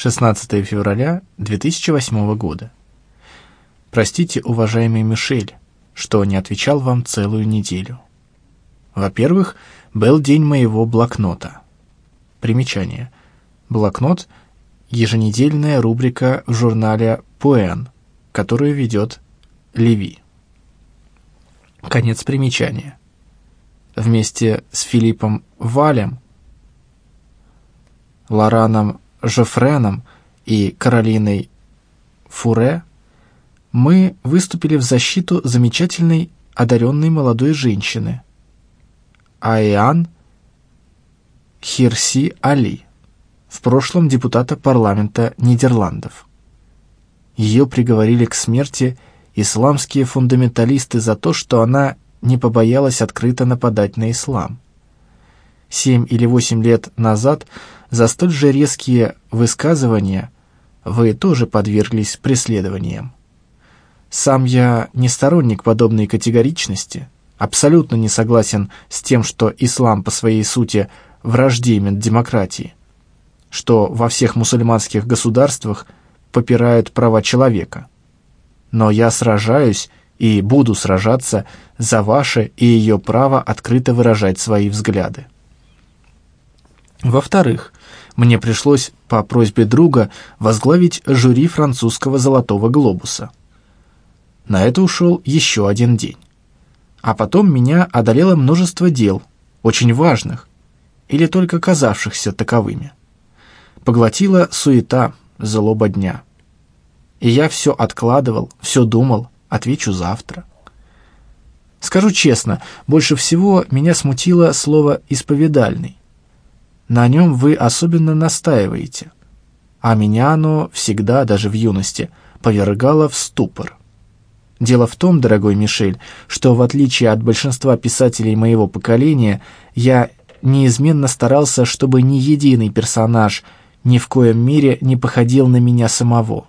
16 февраля 2008 года. Простите, уважаемый Мишель, что не отвечал вам целую неделю. Во-первых, был день моего блокнота. Примечание. Блокнот — еженедельная рубрика в журнале «Пуэн», которую ведет Леви. Конец примечания. Вместе с Филиппом Валем, Лораном Жофреном и Каролиной Фуре мы выступили в защиту замечательной одаренной молодой женщины Айан Хирси Али, в прошлом депутата парламента Нидерландов. Ее приговорили к смерти исламские фундаменталисты за то, что она не побоялась открыто нападать на ислам. Семь или восемь лет назад за столь же резкие высказывания вы тоже подверглись преследованиям. Сам я не сторонник подобной категоричности, абсолютно не согласен с тем, что ислам по своей сути враждебен демократии, что во всех мусульманских государствах попирают права человека. Но я сражаюсь и буду сражаться за ваше и ее право открыто выражать свои взгляды. Во-вторых, мне пришлось по просьбе друга возглавить жюри французского «Золотого глобуса». На это ушел еще один день. А потом меня одолело множество дел, очень важных, или только казавшихся таковыми. Поглотила суета, злоба дня. И я все откладывал, все думал, отвечу завтра. Скажу честно, больше всего меня смутило слово «исповедальный». На нем вы особенно настаиваете, а меня оно всегда, даже в юности, повергало в ступор. Дело в том, дорогой Мишель, что в отличие от большинства писателей моего поколения, я неизменно старался, чтобы ни единый персонаж ни в коем мере не походил на меня самого.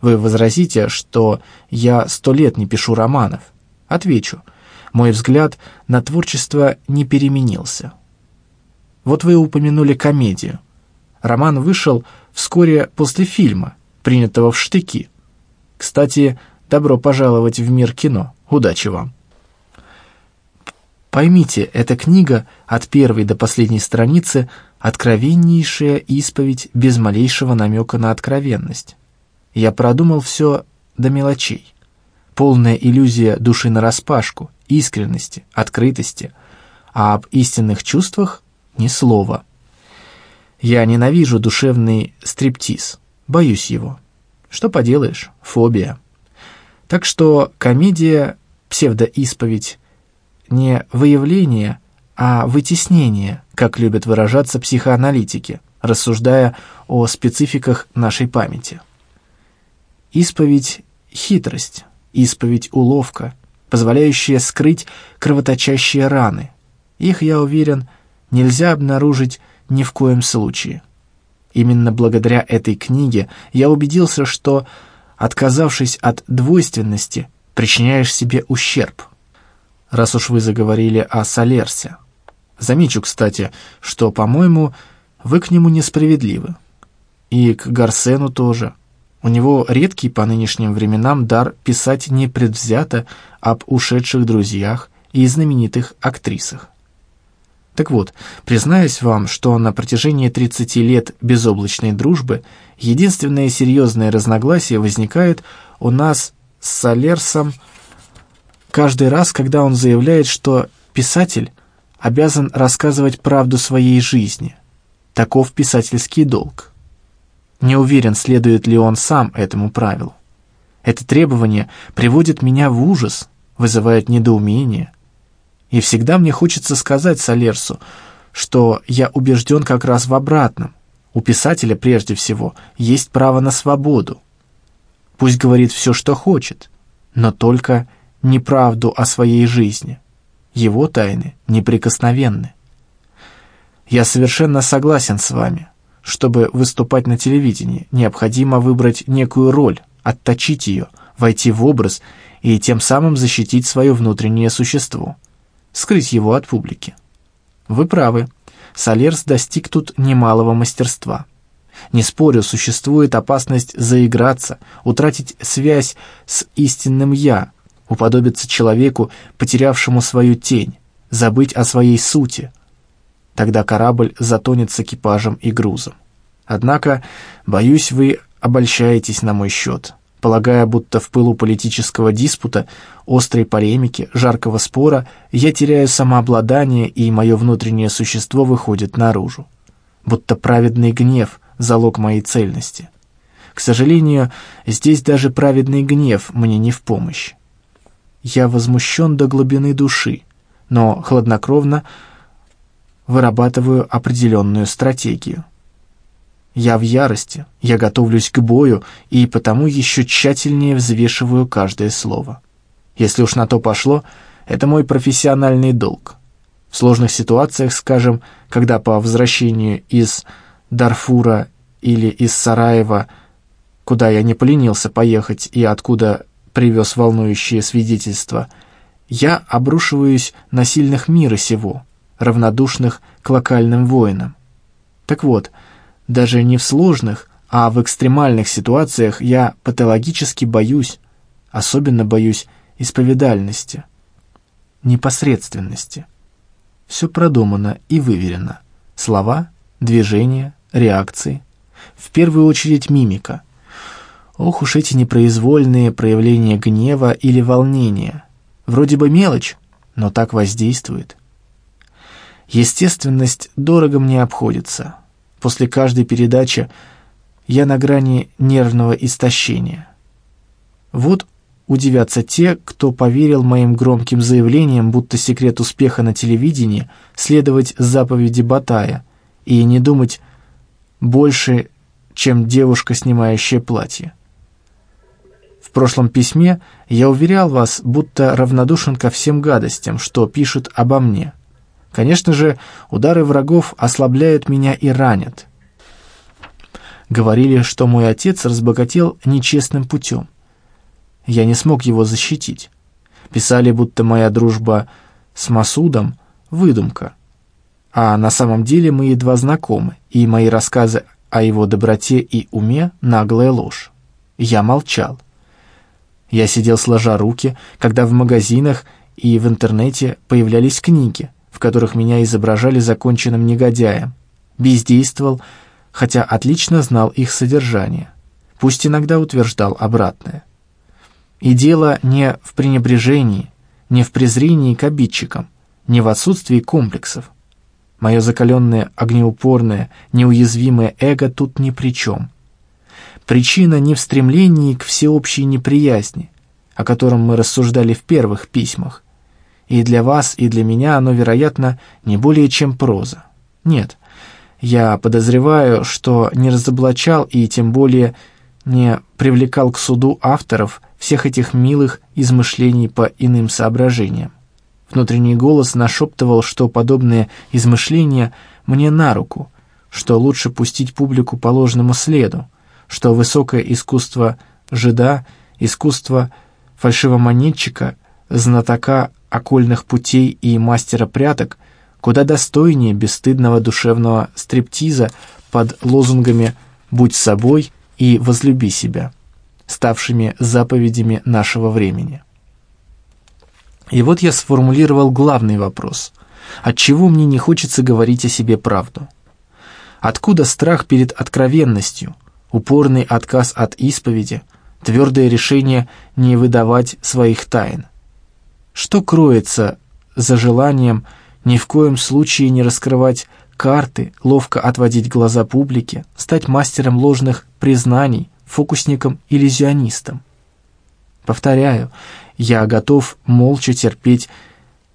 Вы возразите, что я сто лет не пишу романов. Отвечу, мой взгляд на творчество не переменился. Вот вы упомянули комедию. Роман вышел вскоре после фильма, принятого в штыки. Кстати, добро пожаловать в мир кино. Удачи вам. Поймите, эта книга от первой до последней страницы откровеннейшая исповедь без малейшего намека на откровенность. Я продумал все до мелочей. Полная иллюзия души нараспашку, искренности, открытости, а об истинных чувствах ни слова. Я ненавижу душевный стриптиз, боюсь его. Что поделаешь, фобия. Так что комедия, псевдоисповедь, не выявление, а вытеснение, как любят выражаться психоаналитики, рассуждая о спецификах нашей памяти. Исповедь — хитрость, исповедь — уловка, позволяющая скрыть кровоточащие раны. Их, я уверен, нельзя обнаружить ни в коем случае. Именно благодаря этой книге я убедился, что, отказавшись от двойственности, причиняешь себе ущерб. Раз уж вы заговорили о Солерсе. Замечу, кстати, что, по-моему, вы к нему несправедливы. И к Гарсену тоже. У него редкий по нынешним временам дар писать непредвзято об ушедших друзьях и знаменитых актрисах. Так вот, признаюсь вам, что на протяжении 30 лет безоблачной дружбы единственное серьезное разногласие возникает у нас с Солерсом каждый раз, когда он заявляет, что писатель обязан рассказывать правду своей жизни. Таков писательский долг. Не уверен, следует ли он сам этому правилу. Это требование приводит меня в ужас, вызывает недоумение, и всегда мне хочется сказать Солерсу, что я убежден как раз в обратном. У писателя прежде всего есть право на свободу. Пусть говорит все, что хочет, но только неправду о своей жизни. Его тайны неприкосновенны. Я совершенно согласен с вами. Чтобы выступать на телевидении, необходимо выбрать некую роль, отточить ее, войти в образ и тем самым защитить свое внутреннее существо скрыть его от публики. Вы правы, Солерс достиг тут немалого мастерства. Не спорю, существует опасность заиграться, утратить связь с истинным «я», уподобиться человеку, потерявшему свою тень, забыть о своей сути. Тогда корабль затонет с экипажем и грузом. Однако, боюсь, вы обольщаетесь на мой счет, полагая, будто в пылу политического диспута, острой полемики, жаркого спора я теряю самообладание, и мое внутреннее существо выходит наружу. Будто праведный гнев — залог моей цельности. К сожалению, здесь даже праведный гнев мне не в помощь. Я возмущен до глубины души, но хладнокровно вырабатываю определенную стратегию — я в ярости, я готовлюсь к бою и потому еще тщательнее взвешиваю каждое слово. Если уж на то пошло, это мой профессиональный долг. В сложных ситуациях, скажем, когда по возвращению из Дарфура или из Сараева, куда я не поленился поехать и откуда привез волнующие свидетельства, я обрушиваюсь на сильных мира сего, равнодушных к локальным воинам. Так вот, даже не в сложных, а в экстремальных ситуациях я патологически боюсь, особенно боюсь исповедальности, непосредственности. Все продумано и выверено. Слова, движения, реакции. В первую очередь мимика. Ох уж эти непроизвольные проявления гнева или волнения. Вроде бы мелочь, но так воздействует. Естественность дорого мне обходится. После каждой передачи я на грани нервного истощения. Вот удивятся те, кто поверил моим громким заявлениям, будто секрет успеха на телевидении — следовать заповеди Батая и не думать больше, чем девушка, снимающая платье. В прошлом письме я уверял вас, будто равнодушен ко всем гадостям, что пишут обо мне — Конечно же, удары врагов ослабляют меня и ранят. Говорили, что мой отец разбогател нечестным путем. Я не смог его защитить. Писали, будто моя дружба с Масудом — выдумка. А на самом деле мы едва знакомы, и мои рассказы о его доброте и уме — наглая ложь. Я молчал. Я сидел сложа руки, когда в магазинах и в интернете появлялись книги, в которых меня изображали законченным негодяем, бездействовал, хотя отлично знал их содержание, пусть иногда утверждал обратное. И дело не в пренебрежении, не в презрении к обидчикам, не в отсутствии комплексов. Мое закаленное, огнеупорное, неуязвимое эго тут ни при чем. Причина не в стремлении к всеобщей неприязни, о котором мы рассуждали в первых письмах, и для вас, и для меня оно, вероятно, не более чем проза. Нет, я подозреваю, что не разоблачал и тем более не привлекал к суду авторов всех этих милых измышлений по иным соображениям. Внутренний голос нашептывал, что подобные измышления мне на руку, что лучше пустить публику по ложному следу, что высокое искусство жида, искусство фальшивомонетчика, знатока окольных путей и мастера пряток куда достойнее бесстыдного душевного стриптиза под лозунгами «Будь собой» и «Возлюби себя», ставшими заповедями нашего времени. И вот я сформулировал главный вопрос. Отчего мне не хочется говорить о себе правду? Откуда страх перед откровенностью, упорный отказ от исповеди, твердое решение не выдавать своих тайн – что кроется за желанием ни в коем случае не раскрывать карты, ловко отводить глаза публике, стать мастером ложных признаний, фокусником-иллюзионистом? Повторяю, я готов молча терпеть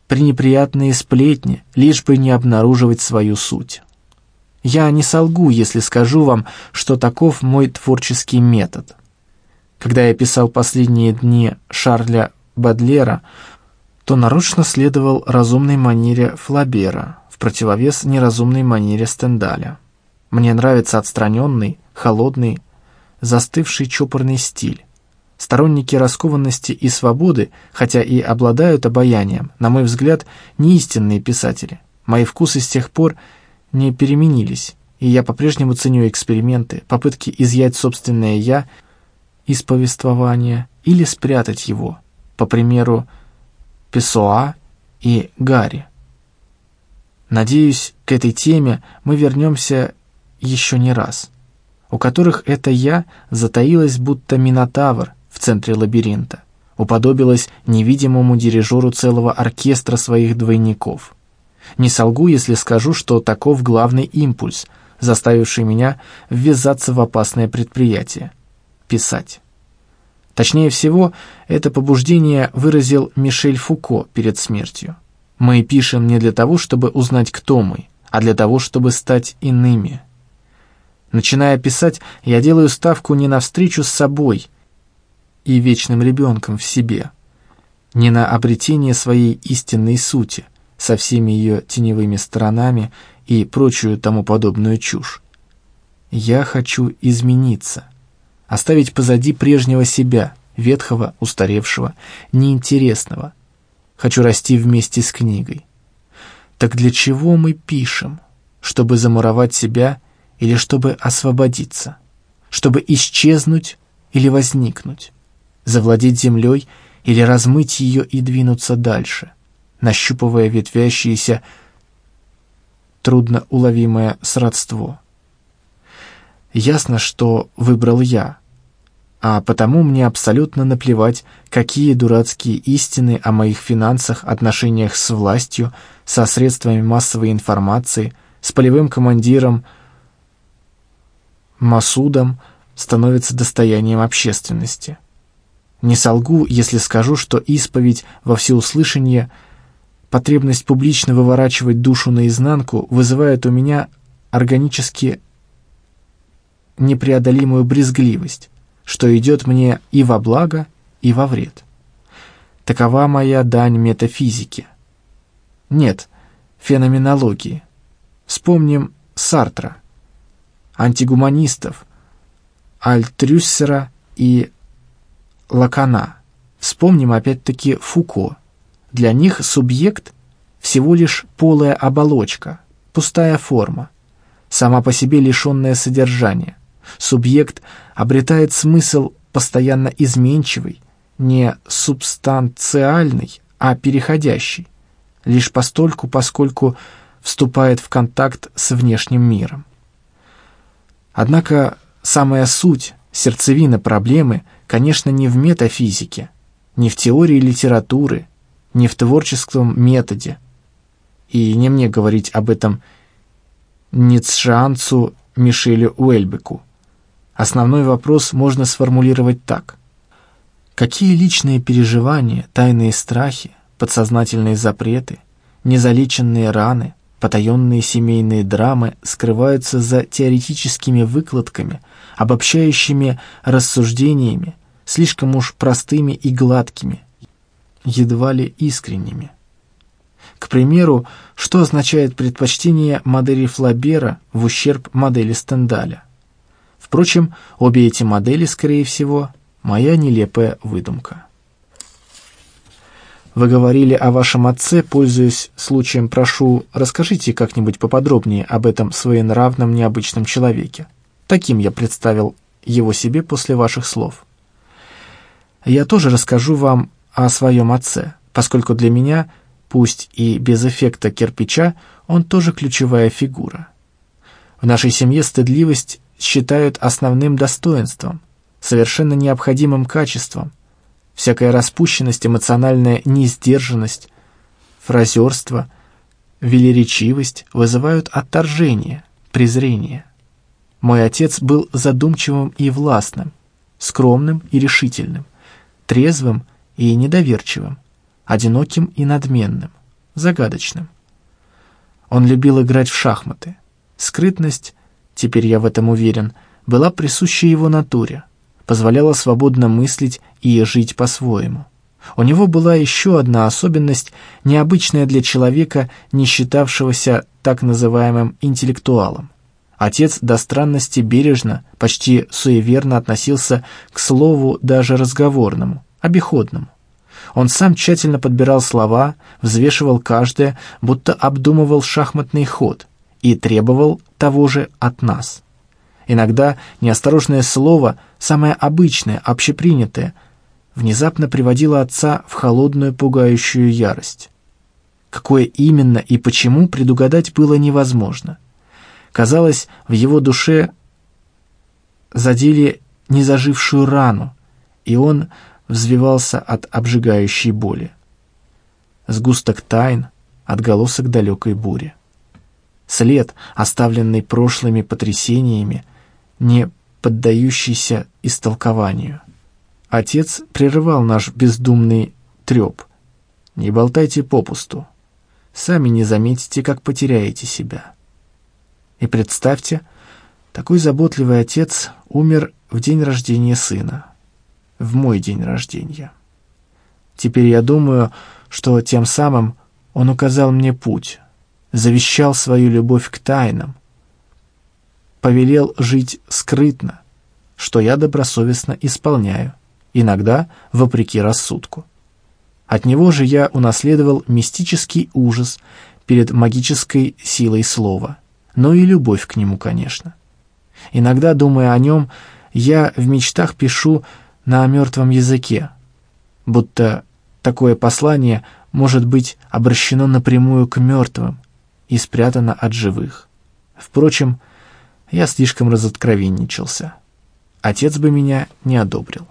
пренеприятные сплетни, лишь бы не обнаруживать свою суть. Я не солгу, если скажу вам, что таков мой творческий метод. Когда я писал последние дни Шарля Бадлера, то нарочно следовал разумной манере Флабера в противовес неразумной манере Стендаля. Мне нравится отстраненный, холодный, застывший чопорный стиль. Сторонники раскованности и свободы, хотя и обладают обаянием, на мой взгляд, не истинные писатели. Мои вкусы с тех пор не переменились, и я по-прежнему ценю эксперименты, попытки изъять собственное «я» из повествования или спрятать его, по примеру Песоа и Гарри. Надеюсь, к этой теме мы вернемся еще не раз, у которых это «я» затаилось будто минотавр в центре лабиринта, уподобилось невидимому дирижеру целого оркестра своих двойников. Не солгу, если скажу, что таков главный импульс — заставивший меня ввязаться в опасное предприятие — писать. Точнее всего, это побуждение выразил Мишель Фуко перед смертью. Мы пишем не для того, чтобы узнать, кто мы, а для того, чтобы стать иными. Начиная писать, я делаю ставку не на встречу с собой и вечным ребенком в себе, не на обретение своей истинной сути со всеми ее теневыми сторонами и прочую тому подобную чушь. Я хочу измениться, оставить позади прежнего себя, ветхого, устаревшего, неинтересного. Хочу расти вместе с книгой. Так для чего мы пишем? Чтобы замуровать себя или чтобы освободиться? Чтобы исчезнуть или возникнуть? Завладеть землей или размыть ее и двинуться дальше, нащупывая ветвящиеся трудно уловимое сродство. Ясно, что выбрал я, а потому мне абсолютно наплевать, какие дурацкие истины о моих финансах, отношениях с властью, со средствами массовой информации, с полевым командиром Масудом становятся достоянием общественности. Не солгу, если скажу, что исповедь во всеуслышание – Потребность публично выворачивать душу наизнанку вызывает у меня органически непреодолимую брезгливость, что идет мне и во благо, и во вред. Такова моя дань метафизике. Нет, феноменологии. Вспомним Сартра, антигуманистов, Альтрюссера и Лакана. Вспомним опять-таки Фуко, для них субъект всего лишь полая оболочка, пустая форма, сама по себе лишенная содержания. Субъект обретает смысл постоянно изменчивый, не субстанциальный, а переходящий, лишь постольку, поскольку вступает в контакт с внешним миром. Однако самая суть, сердцевина проблемы, конечно, не в метафизике, не в теории литературы, не в творческом методе. И не мне говорить об этом ницшеанцу Мишелю Уэльбеку. Основной вопрос можно сформулировать так. Какие личные переживания, тайные страхи, подсознательные запреты, незалеченные раны, потаенные семейные драмы скрываются за теоретическими выкладками, обобщающими рассуждениями, слишком уж простыми и гладкими, едва ли искренними. К примеру, что означает предпочтение модели Флабера в ущерб модели Стендаля? Впрочем, обе эти модели, скорее всего, моя нелепая выдумка. Вы говорили о вашем отце, пользуясь случаем, прошу, расскажите как-нибудь поподробнее об этом своенравном необычном человеке. Таким я представил его себе после ваших слов. Я тоже расскажу вам о своем отце, поскольку для меня, пусть и без эффекта кирпича, он тоже ключевая фигура. В нашей семье стыдливость считают основным достоинством, совершенно необходимым качеством. Всякая распущенность, эмоциональная несдержанность, фразерство, велеречивость вызывают отторжение, презрение. Мой отец был задумчивым и властным, скромным и решительным, трезвым и недоверчивым, одиноким и надменным, загадочным. Он любил играть в шахматы. Скрытность, теперь я в этом уверен, была присуща его натуре, позволяла свободно мыслить и жить по-своему. У него была еще одна особенность, необычная для человека, не считавшегося так называемым интеллектуалом. Отец до странности бережно, почти суеверно относился к слову даже разговорному, обиходному. Он сам тщательно подбирал слова, взвешивал каждое, будто обдумывал шахматный ход, и требовал того же от нас. Иногда неосторожное слово, самое обычное, общепринятое, внезапно приводило отца в холодную пугающую ярость. Какое именно и почему предугадать было невозможно. Казалось, в его душе задели незажившую рану, и он взвивался от обжигающей боли. Сгусток тайн, отголосок далекой бури. След, оставленный прошлыми потрясениями, не поддающийся истолкованию. Отец прерывал наш бездумный треп. «Не болтайте попусту. Сами не заметите, как потеряете себя». И представьте, такой заботливый отец умер в день рождения сына, в мой день рождения. Теперь я думаю, что тем самым он указал мне путь, завещал свою любовь к тайнам, повелел жить скрытно, что я добросовестно исполняю, иногда вопреки рассудку. От него же я унаследовал мистический ужас перед магической силой слова, но и любовь к нему, конечно. Иногда, думая о нем, я в мечтах пишу на мертвом языке, будто такое послание может быть обращено напрямую к мертвым и спрятано от живых. Впрочем, я слишком разоткровенничался. Отец бы меня не одобрил.